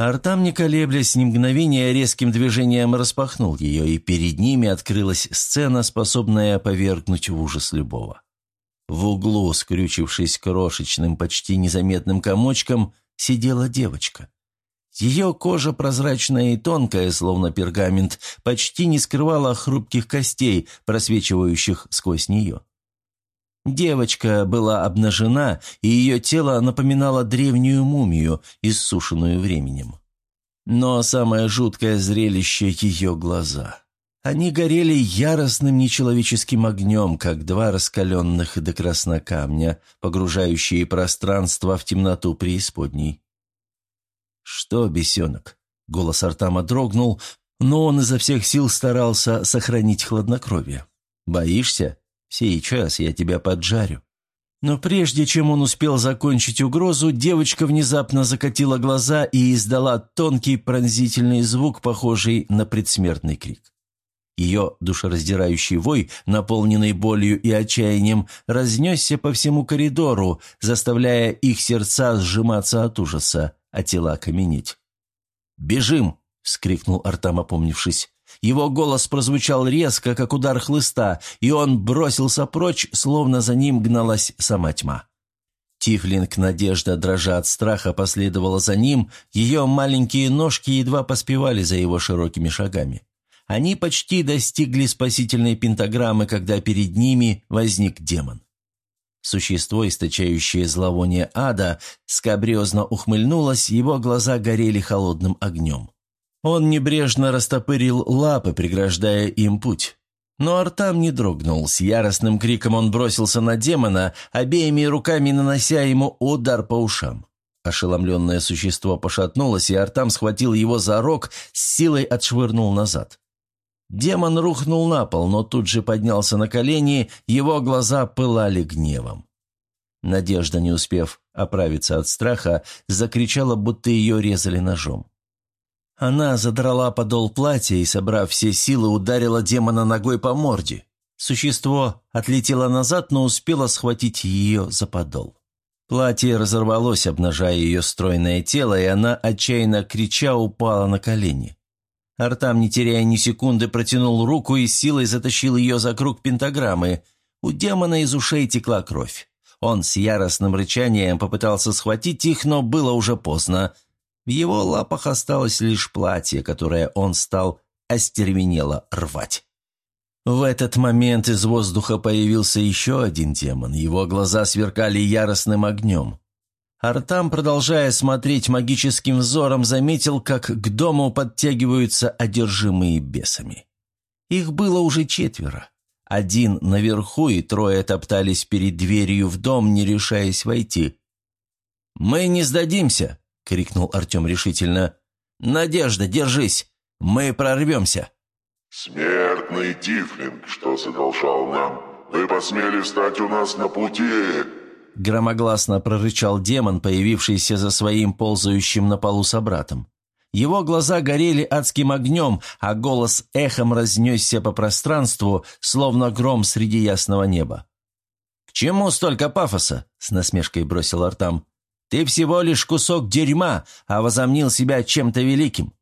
Артам, не колеблясь ни мгновения, резким движением распахнул ее, и перед ними открылась сцена, способная повергнуть в ужас любого. В углу, скрючившись крошечным, почти незаметным комочком, сидела девочка. Ее кожа прозрачная и тонкая, словно пергамент, почти не скрывала хрупких костей, просвечивающих сквозь нее. Девочка была обнажена, и ее тело напоминало древнюю мумию, иссушенную временем. Но самое жуткое зрелище – ее глаза. Они горели яростным нечеловеческим огнем, как два раскаленных до красна камня, погружающие пространство в темноту преисподней. «Что, бесенок?» – голос Артама дрогнул, но он изо всех сил старался сохранить хладнокровие. «Боишься? Сейчас я тебя поджарю». Но прежде чем он успел закончить угрозу, девочка внезапно закатила глаза и издала тонкий пронзительный звук, похожий на предсмертный крик. Ее душераздирающий вой, наполненный болью и отчаянием, разнесся по всему коридору, заставляя их сердца сжиматься от ужаса, а тела каменеть. «Бежим!» — вскрикнул Артам, опомнившись. Его голос прозвучал резко, как удар хлыста, и он бросился прочь, словно за ним гналась сама тьма. Тифлинг, Надежда, дрожа от страха, последовала за ним, ее маленькие ножки едва поспевали за его широкими шагами. Они почти достигли спасительной пентаграммы, когда перед ними возник демон. Существо, источающее зловоние ада, скабрезно ухмыльнулось, его глаза горели холодным огнем. Он небрежно растопырил лапы, преграждая им путь. Но Артам не дрогнул. С яростным криком он бросился на демона, обеими руками нанося ему удар по ушам. Ошеломленное существо пошатнулось, и Артам схватил его за рог, с силой отшвырнул назад. Демон рухнул на пол, но тут же поднялся на колени, его глаза пылали гневом. Надежда, не успев оправиться от страха, закричала, будто ее резали ножом. Она задрала подол платья и, собрав все силы, ударила демона ногой по морде. Существо отлетело назад, но успело схватить ее за подол. Платье разорвалось, обнажая ее стройное тело, и она, отчаянно крича, упала на колени. Артам, не теряя ни секунды, протянул руку и силой затащил ее за круг пентаграммы. У демона из ушей текла кровь. Он с яростным рычанием попытался схватить их, но было уже поздно – в его лапах осталось лишь платье, которое он стал остервенело рвать. В этот момент из воздуха появился еще один демон. Его глаза сверкали яростным огнем. Артам, продолжая смотреть магическим взором, заметил, как к дому подтягиваются одержимые бесами. Их было уже четверо. Один наверху и трое топтались перед дверью в дом, не решаясь войти. «Мы не сдадимся!» — крикнул Артем решительно. «Надежда, держись! Мы прорвемся!» «Смертный Тифлинг, что задолжал нам! Вы посмели встать у нас на пути!» Громогласно прорычал демон, появившийся за своим ползающим на полу собратом. Его глаза горели адским огнем, а голос эхом разнесся по пространству, словно гром среди ясного неба. «К чему столько пафоса?» — с насмешкой бросил Артам. Ты всего лишь кусок дерьма, а возомнил себя чем-то великим».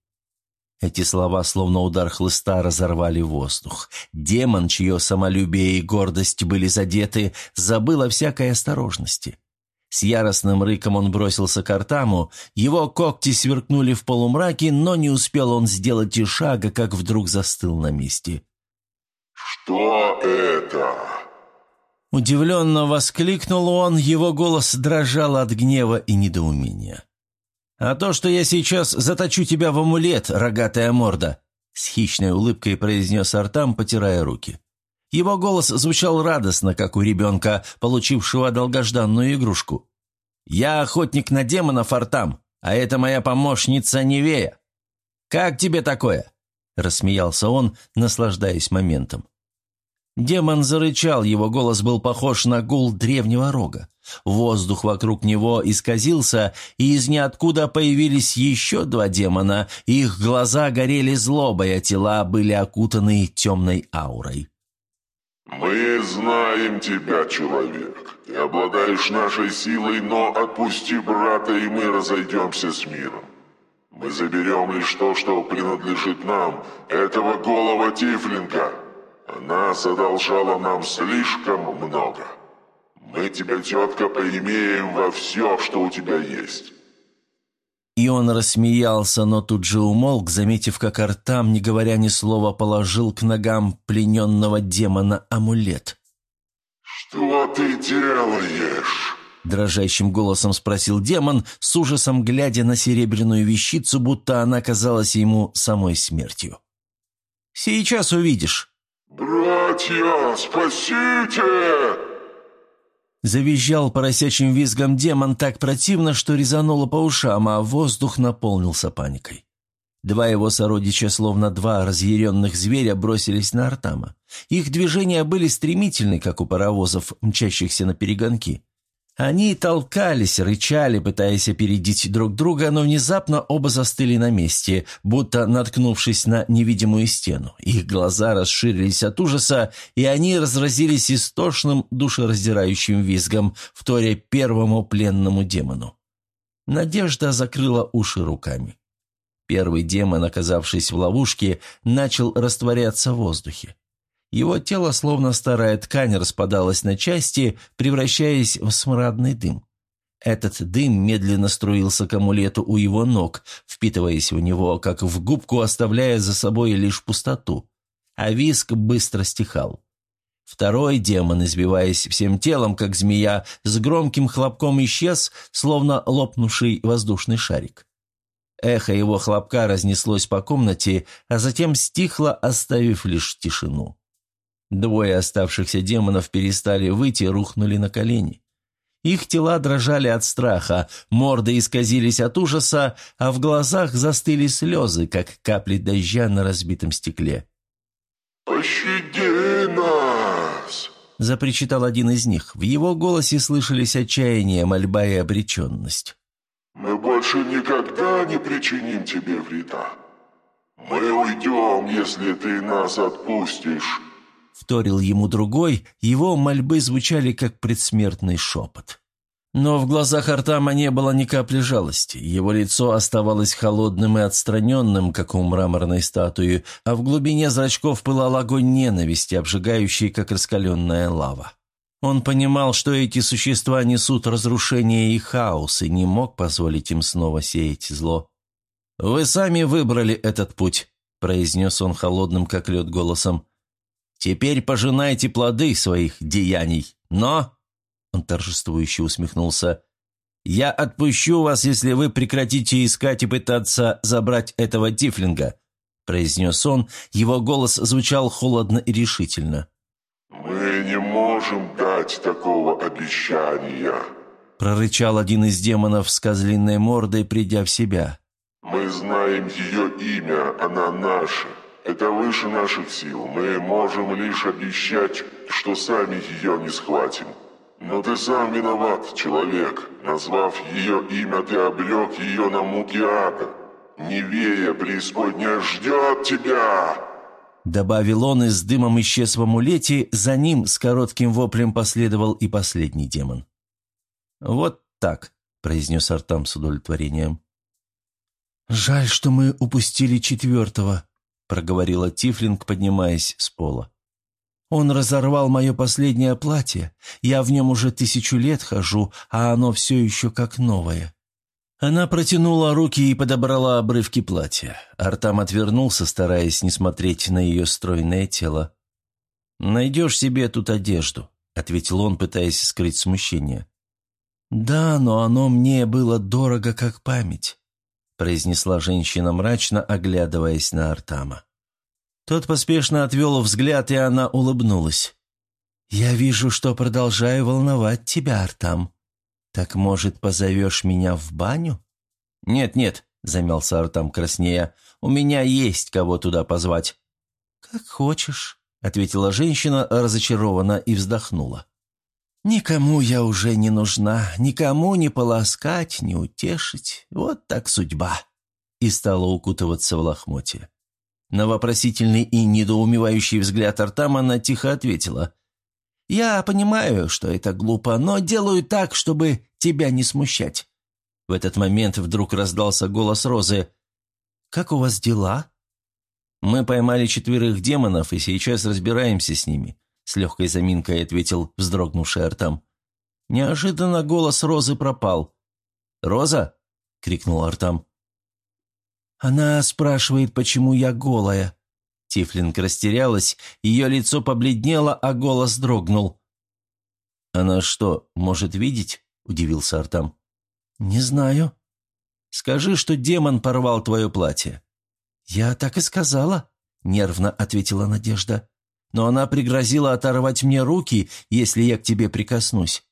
Эти слова, словно удар хлыста, разорвали воздух. Демон, чье самолюбие и гордость были задеты, забыл о всякой осторожности. С яростным рыком он бросился к Артаму, его когти сверкнули в полумраке, но не успел он сделать и шага, как вдруг застыл на месте. «Что это?» Удивленно воскликнул он, его голос дрожал от гнева и недоумения. «А то, что я сейчас заточу тебя в амулет, рогатая морда!» С хищной улыбкой произнес Артам, потирая руки. Его голос звучал радостно, как у ребенка, получившего долгожданную игрушку. «Я охотник на демонов, Артам, а это моя помощница Невея. Как тебе такое? рассмеялся он, наслаждаясь моментом. Демон зарычал, его голос был похож на гул древнего рога. Воздух вокруг него исказился, и из ниоткуда появились еще два демона, их глаза горели злобой, а тела были окутаны темной аурой. «Мы знаем тебя, человек. Ты обладаешь нашей силой, но отпусти брата, и мы разойдемся с миром. Мы заберем лишь то, что принадлежит нам, этого голого тифлинга. Она задолжала нам слишком много. Мы тебя, тетка, поимеем во все, что у тебя есть». И он рассмеялся, но тут же умолк, заметив, как Артам, не говоря ни слова, положил к ногам плененного демона амулет. «Что ты делаешь?» Дрожащим голосом спросил демон, с ужасом глядя на серебряную вещицу, будто она казалась ему самой смертью. «Сейчас увидишь». «Братья, спасите!» Завизжал поросячим визгом демон так противно, что резануло по ушам, а воздух наполнился паникой. Два его сородича, словно два разъяренных зверя, бросились на Артама. Их движения были стремительны, как у паровозов, мчащихся на перегонки. Они толкались, рычали, пытаясь опередить друг друга, но внезапно оба застыли на месте, будто наткнувшись на невидимую стену. Их глаза расширились от ужаса, и они разразились истошным, душераздирающим визгом, вторя первому пленному демону. Надежда закрыла уши руками. Первый демон, оказавшись в ловушке, начал растворяться в воздухе. Его тело, словно старая ткань, распадалось на части, превращаясь в смрадный дым. Этот дым медленно струился к амулету у его ног, впитываясь в него, как в губку, оставляя за собой лишь пустоту. А виск быстро стихал. Второй демон, избиваясь всем телом, как змея, с громким хлопком исчез, словно лопнувший воздушный шарик. Эхо его хлопка разнеслось по комнате, а затем стихло, оставив лишь тишину. Двое оставшихся демонов перестали выйти и рухнули на колени. Их тела дрожали от страха, морды исказились от ужаса, а в глазах застыли слезы, как капли дождя на разбитом стекле. «Пощади нас!» – запричитал один из них. В его голосе слышались отчаяние, мольба и обреченность. «Мы больше никогда не причиним тебе вреда. Мы уйдем, если ты нас отпустишь». Вторил ему другой, его мольбы звучали как предсмертный шепот. Но в глазах Артама не было ни капли жалости. Его лицо оставалось холодным и отстраненным, как у мраморной статуи, а в глубине зрачков пылал огонь ненависти, обжигающий, как раскаленная лава. Он понимал, что эти существа несут разрушение и хаос, и не мог позволить им снова сеять зло. «Вы сами выбрали этот путь», – произнес он холодным, как лед, голосом. Теперь пожинайте плоды своих деяний. Но...» Он торжествующе усмехнулся. «Я отпущу вас, если вы прекратите искать и пытаться забрать этого тифлинга», произнес он. Его голос звучал холодно и решительно. «Мы не можем дать такого обещания», прорычал один из демонов с козлиной мордой, придя в себя. «Мы знаем ее имя, она наша. Это выше наших сил. Мы можем лишь обещать, что сами ее не схватим. Но ты сам виноват, человек. Назвав ее имя, ты обрек ее на муки ада. Невея преисподняя ждет тебя!» Добавил он и с дымом исчез в амулете, за ним с коротким воплем последовал и последний демон. «Вот так», — произнес Артам с удовлетворением. «Жаль, что мы упустили четвертого», проговорила Тифлинг, поднимаясь с пола. «Он разорвал мое последнее платье. Я в нем уже тысячу лет хожу, а оно все еще как новое». Она протянула руки и подобрала обрывки платья. Артам отвернулся, стараясь не смотреть на ее стройное тело. «Найдешь себе тут одежду», — ответил он, пытаясь скрыть смущение. «Да, но оно мне было дорого, как память произнесла женщина мрачно, оглядываясь на Артама. Тот поспешно отвел взгляд, и она улыбнулась. «Я вижу, что продолжаю волновать тебя, Артам. Так, может, позовешь меня в баню?» «Нет-нет», – замялся Артам краснея. «У меня есть кого туда позвать». «Как хочешь», – ответила женщина разочарованно и вздохнула. «Никому я уже не нужна, никому не полоскать, не утешить. Вот так судьба». И стала укутываться в лохмотье. На вопросительный и недоумевающий взгляд Артама она тихо ответила. «Я понимаю, что это глупо, но делаю так, чтобы тебя не смущать». В этот момент вдруг раздался голос Розы. «Как у вас дела?» «Мы поймали четверых демонов и сейчас разбираемся с ними», с легкой заминкой ответил вздрогнувший Артам. Неожиданно голос Розы пропал. «Роза?» — крикнул Артам. «Она спрашивает, почему я голая». Тифлинг растерялась, ее лицо побледнело, а голос дрогнул. «Она что, может видеть?» – удивился Артам. «Не знаю». «Скажи, что демон порвал твое платье». «Я так и сказала», – нервно ответила Надежда. «Но она пригрозила оторвать мне руки, если я к тебе прикоснусь».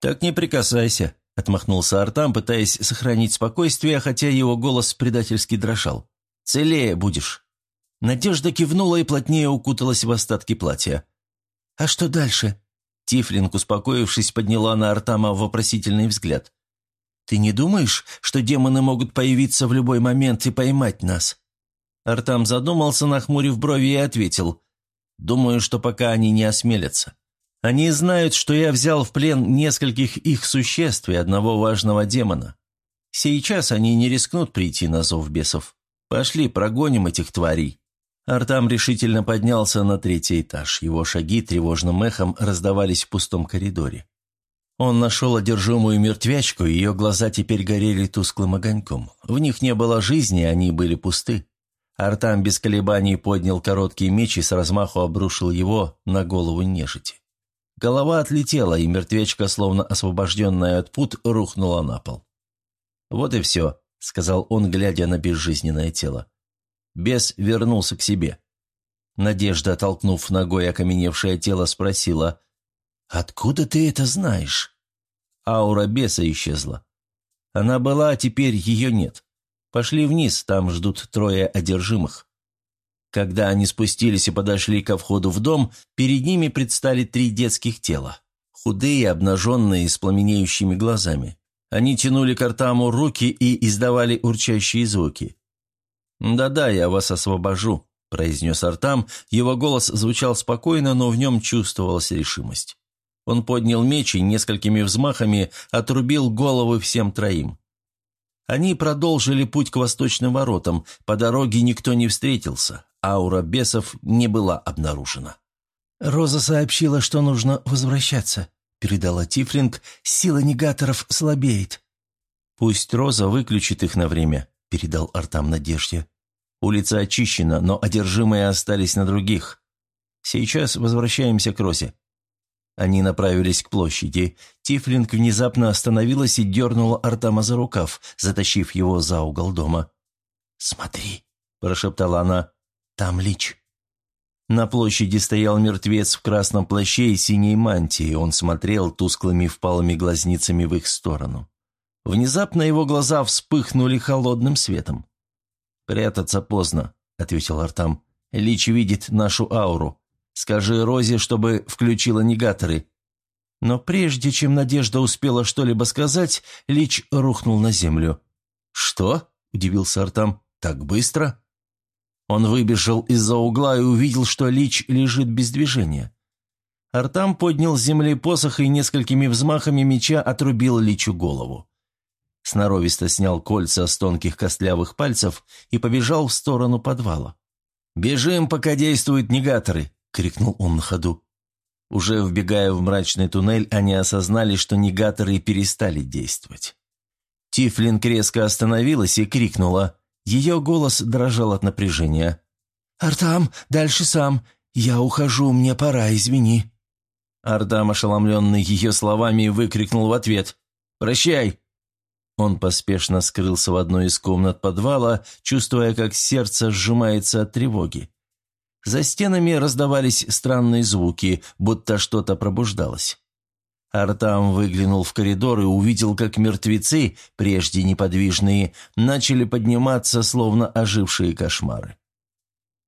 «Так не прикасайся», – отмахнулся Артам, пытаясь сохранить спокойствие, хотя его голос предательски дрожал. «Целее будешь». Надежда кивнула и плотнее укуталась в остатки платья. «А что дальше?» Тифлинг, успокоившись, подняла на Артама вопросительный взгляд. «Ты не думаешь, что демоны могут появиться в любой момент и поймать нас?» Артам задумался, нахмурив брови, и ответил. «Думаю, что пока они не осмелятся. Они знают, что я взял в плен нескольких их существ и одного важного демона. Сейчас они не рискнут прийти на зов бесов. Пошли, прогоним этих тварей». Артам решительно поднялся на третий этаж. Его шаги тревожным эхом раздавались в пустом коридоре. Он нашел одержимую мертвячку, ее глаза теперь горели тусклым огоньком. В них не было жизни, они были пусты. Артам без колебаний поднял короткий меч и с размаху обрушил его на голову нежити. Голова отлетела, и мертвечка, словно освобожденная от пут, рухнула на пол. «Вот и все», — сказал он, глядя на безжизненное тело. Бес вернулся к себе. Надежда, толкнув ногой окаменевшее тело, спросила, «Откуда ты это знаешь?» Аура беса исчезла. Она была, а теперь ее нет. Пошли вниз, там ждут трое одержимых. Когда они спустились и подошли ко входу в дом, перед ними предстали три детских тела. Худые, обнаженные, с пламенеющими глазами. Они тянули к Артаму руки и издавали урчащие звуки. «Да-да, я вас освобожу», – произнес Артам. Его голос звучал спокойно, но в нем чувствовалась решимость. Он поднял меч и несколькими взмахами отрубил головы всем троим. Они продолжили путь к восточным воротам, по дороге никто не встретился, аура бесов не была обнаружена. «Роза сообщила, что нужно возвращаться», — передала Тифлинг, — «сила негаторов слабеет». «Пусть Роза выключит их на время», — передал Артам Надежде. «Улица очищена, но одержимые остались на других. Сейчас возвращаемся к Розе. Они направились к площади. Тифлинг внезапно остановилась и дернула Артама за рукав, затащив его за угол дома. «Смотри», – прошептала она, – «там Лич». На площади стоял мертвец в красном плаще и синей мантии. Он смотрел тусклыми впалыми глазницами в их сторону. Внезапно его глаза вспыхнули холодным светом. «Прятаться поздно», — ответил Артам. «Лич видит нашу ауру. Скажи Розе, чтобы включила негаторы». Но прежде чем Надежда успела что-либо сказать, Лич рухнул на землю. «Что?» – удивился Артам. «Так быстро?» Он выбежал из-за угла и увидел, что Лич лежит без движения. Артам поднял с земли посох и несколькими взмахами меча отрубил Личу голову. Сноровисто снял кольца с тонких костлявых пальцев и побежал в сторону подвала. «Бежим, пока действуют негаторы!» Крикнул он на ходу. Уже вбегая в мрачный туннель, они осознали, что негаторы перестали действовать. Тифлинг резко остановилась и крикнула. Ее голос дрожал от напряжения. «Артам, дальше сам. Я ухожу, мне пора, извини». Артам, ошеломленный ее словами, выкрикнул в ответ. «Прощай!» Он поспешно скрылся в одной из комнат подвала, чувствуя, как сердце сжимается от тревоги. За стенами раздавались странные звуки, будто что-то пробуждалось. Артам выглянул в коридор и увидел, как мертвецы, прежде неподвижные, начали подниматься, словно ожившие кошмары.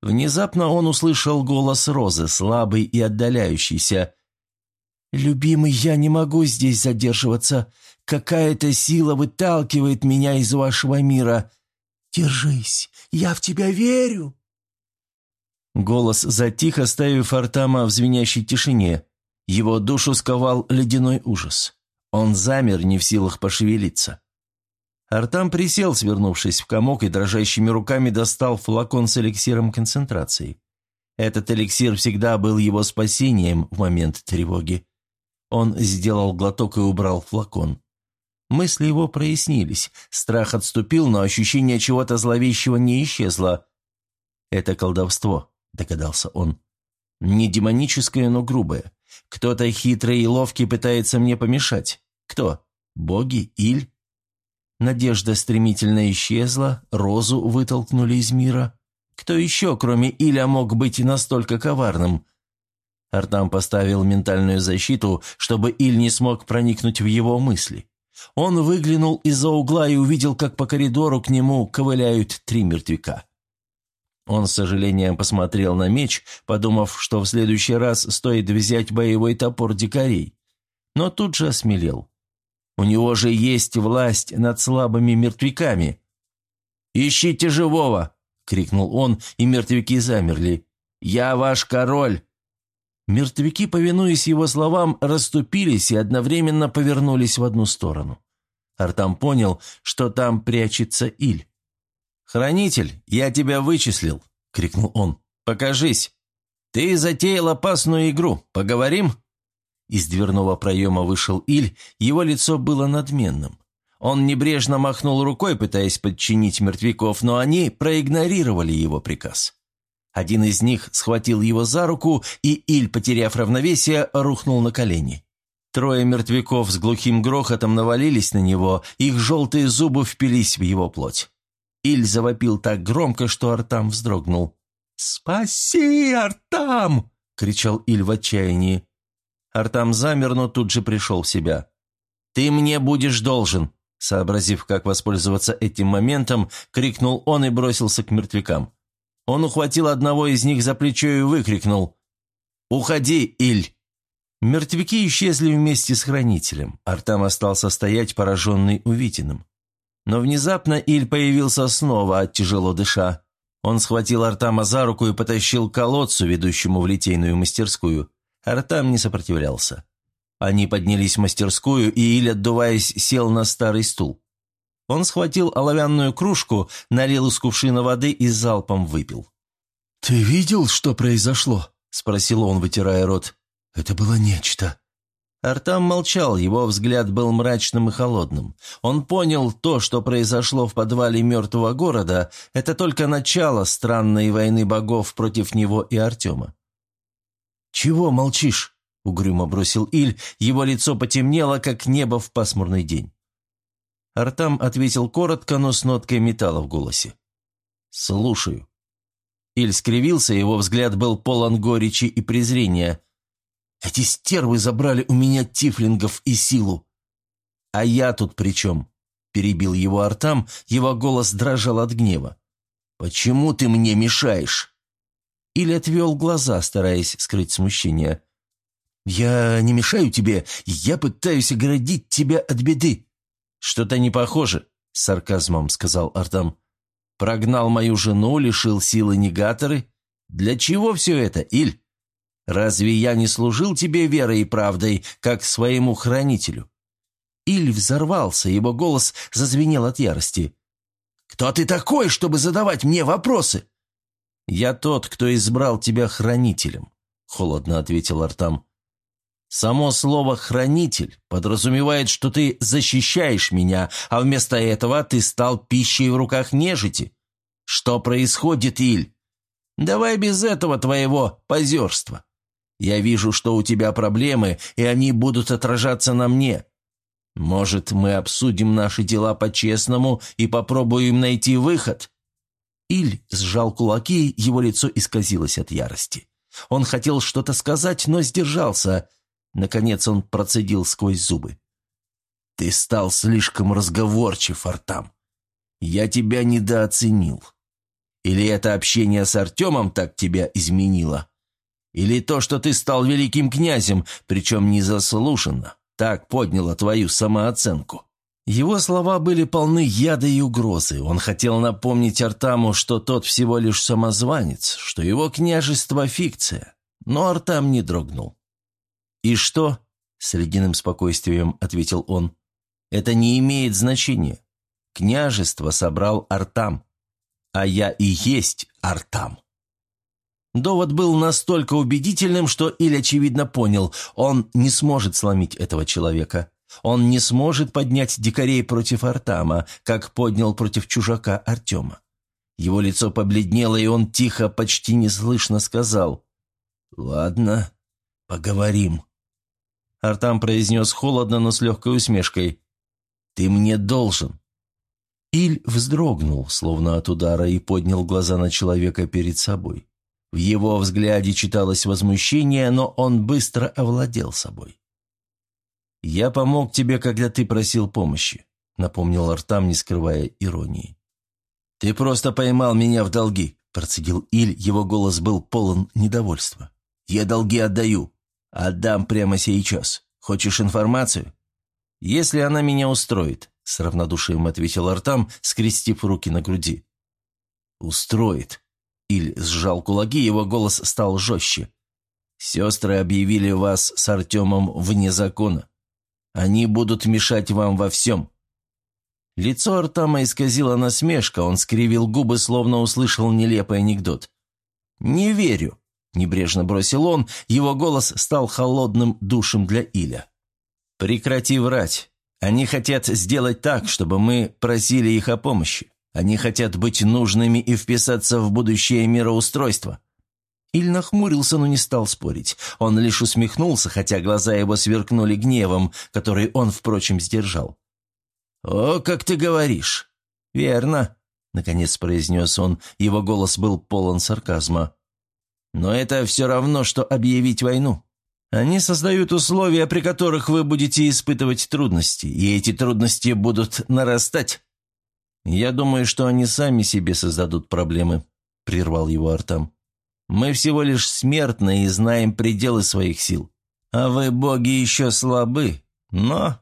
Внезапно он услышал голос Розы, слабый и отдаляющийся. «Любимый, я не могу здесь задерживаться. Какая-то сила выталкивает меня из вашего мира. Держись, я в тебя верю!» Голос затих, оставив Артама в звенящей тишине. Его душу сковал ледяной ужас. Он замер, не в силах пошевелиться. Артам присел, свернувшись в комок, и дрожащими руками достал флакон с эликсиром концентрации. Этот эликсир всегда был его спасением в момент тревоги. Он сделал глоток и убрал флакон. Мысли его прояснились, страх отступил, но ощущение чего-то зловещего не исчезло. «Это колдовство», — догадался он. «Не демоническое, но грубое. Кто-то хитрый и ловкий пытается мне помешать. Кто? Боги? Иль? Надежда стремительно исчезла, Розу вытолкнули из мира. Кто еще, кроме Иля, мог быть настолько коварным? Артам поставил ментальную защиту, чтобы Иль не смог проникнуть в его мысли. Он выглянул из-за угла и увидел, как по коридору к нему ковыляют три мертвяка. Он с сожалением посмотрел на меч, подумав, что в следующий раз стоит взять боевой топор дикарей. Но тут же осмелел. У него же есть власть над слабыми мертвяками. «Ищите живого!» — крикнул он, и мертвяки замерли. «Я ваш король!» Мертвяки, повинуясь его словам, расступились и одновременно повернулись в одну сторону. Артам понял, что там прячется Иль. «Хранитель, я тебя вычислил!» — крикнул он. «Покажись! Ты затеял опасную игру. Поговорим?» Из дверного проема вышел Иль, его лицо было надменным. Он небрежно махнул рукой, пытаясь подчинить мертвяков, но они проигнорировали его приказ. Один из них схватил его за руку, и Иль, потеряв равновесие, рухнул на колени. Трое мертвяков с глухим грохотом навалились на него, их желтые зубы впились в его плоть. Иль завопил так громко, что Артам вздрогнул. «Спаси, Артам!» — кричал Иль в отчаянии. Артам замер, но тут же пришел в себя. «Ты мне будешь должен!» Сообразив, как воспользоваться этим моментом, крикнул он и бросился к мертвякам. Он ухватил одного из них за плечо и выкрикнул «Уходи, Иль!» Мертвяки исчезли вместе с хранителем. Артам остался стоять, пораженный увиденным. Но внезапно Иль появился снова, тяжело дыша. Он схватил Артама за руку и потащил к колодцу, ведущему в литейную мастерскую. Артам не сопротивлялся. Они поднялись в мастерскую, и Иль, отдуваясь, сел на старый стул. Он схватил оловянную кружку, налил из кувшина воды и залпом выпил. «Ты видел, что произошло?» – спросил он, вытирая рот. «Это было нечто. Артам молчал, его взгляд был мрачным и холодным. Он понял то, что произошло в подвале мертвого города, это только начало странной войны богов против него и Артема. «Чего молчишь?» — угрюмо бросил Иль, его лицо потемнело, как небо в пасмурный день. Артам ответил коротко, но с ноткой металла в голосе. «Слушаю». Иль скривился, его взгляд был полон горечи и презрения – эти стервы забрали у меня тифлингов и силу. А я тут при чем? Перебил его Артам, его голос дрожал от гнева. «Почему ты мне мешаешь?» Или отвел глаза, стараясь скрыть смущение. «Я не мешаю тебе, я пытаюсь оградить тебя от беды». «Что-то не похоже», — с сарказмом сказал Артам. «Прогнал мою жену, лишил силы негаторы. Для чего все это, Иль?» Разве я не служил тебе верой и правдой, как своему хранителю?» Иль взорвался, его голос зазвенел от ярости. «Кто ты такой, чтобы задавать мне вопросы?» «Я тот, кто избрал тебя хранителем», — холодно ответил Артам. «Само слово «хранитель» подразумевает, что ты защищаешь меня, а вместо этого ты стал пищей в руках нежити. Что происходит, Иль? Давай без этого твоего позерства». Я вижу, что у тебя проблемы, и они будут отражаться на мне. Может, мы обсудим наши дела по-честному и попробуем найти выход?» Иль сжал кулаки, его лицо исказилось от ярости. Он хотел что-то сказать, но сдержался. Наконец он процедил сквозь зубы. «Ты стал слишком разговорчив, Артам. Я тебя недооценил. Или это общение с Артемом так тебя изменило? Или то, что ты стал великим князем, причем незаслуженно, так подняло твою самооценку?» Его слова были полны яда и угрозы. Он хотел напомнить Артаму, что тот всего лишь самозванец, что его княжество – фикция. Но Артам не дрогнул. «И что?» – с ледяным спокойствием ответил он. «Это не имеет значения. Княжество собрал Артам, а я и есть Артам». Довод был настолько убедительным, что Иль, очевидно, понял, он не сможет сломить этого человека. Он не сможет поднять дикарей против Артама, как поднял против чужака Артема. Его лицо побледнело, и он тихо, почти неслышно сказал «Ладно, поговорим». Артам произнес холодно, но с легкой усмешкой «Ты мне должен». Иль вздрогнул, словно от удара, и поднял глаза на человека перед собой. В его взгляде читалось возмущение, но он быстро овладел собой. «Я помог тебе, когда ты просил помощи», — напомнил Артам, не скрывая иронии. «Ты просто поймал меня в долги», — процедил Иль, его голос был полон недовольства. «Я долги отдаю. Отдам прямо сейчас. Хочешь информацию?» «Если она меня устроит», — с равнодушием ответил Артам, скрестив руки на груди. «Устроит». Иль сжал кулаки, его голос стал жестче. «Сестры объявили вас с Артемом вне закона. Они будут мешать вам во всем». Лицо Артама исказило насмешка, он скривил губы, словно услышал нелепый анекдот. «Не верю», — небрежно бросил он, его голос стал холодным душем для Иля. «Прекрати врать. Они хотят сделать так, чтобы мы просили их о помощи. Они хотят быть нужными и вписаться в будущее мироустройство. Иль нахмурился, но не стал спорить. Он лишь усмехнулся, хотя глаза его сверкнули гневом, который он, впрочем, сдержал. «О, как ты говоришь!» «Верно», — наконец произнес он. Его голос был полон сарказма. «Но это все равно, что объявить войну. Они создают условия, при которых вы будете испытывать трудности, и эти трудности будут нарастать». «Я думаю, что они сами себе создадут проблемы», — прервал его Артам. Мы всего лишь смертные и знаем пределы своих сил. А вы, боги, еще слабы. Но...»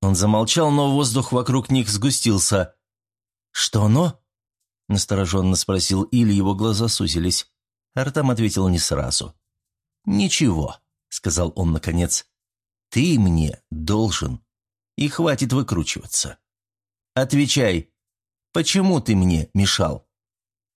Он замолчал, но воздух вокруг них сгустился. «Что но?» – настороженно спросил Или, его глаза сузились. Артам ответил не сразу. «Ничего», – сказал он наконец. «Ты мне должен. И хватит выкручиваться. Отвечай, почему ты мне мешал?»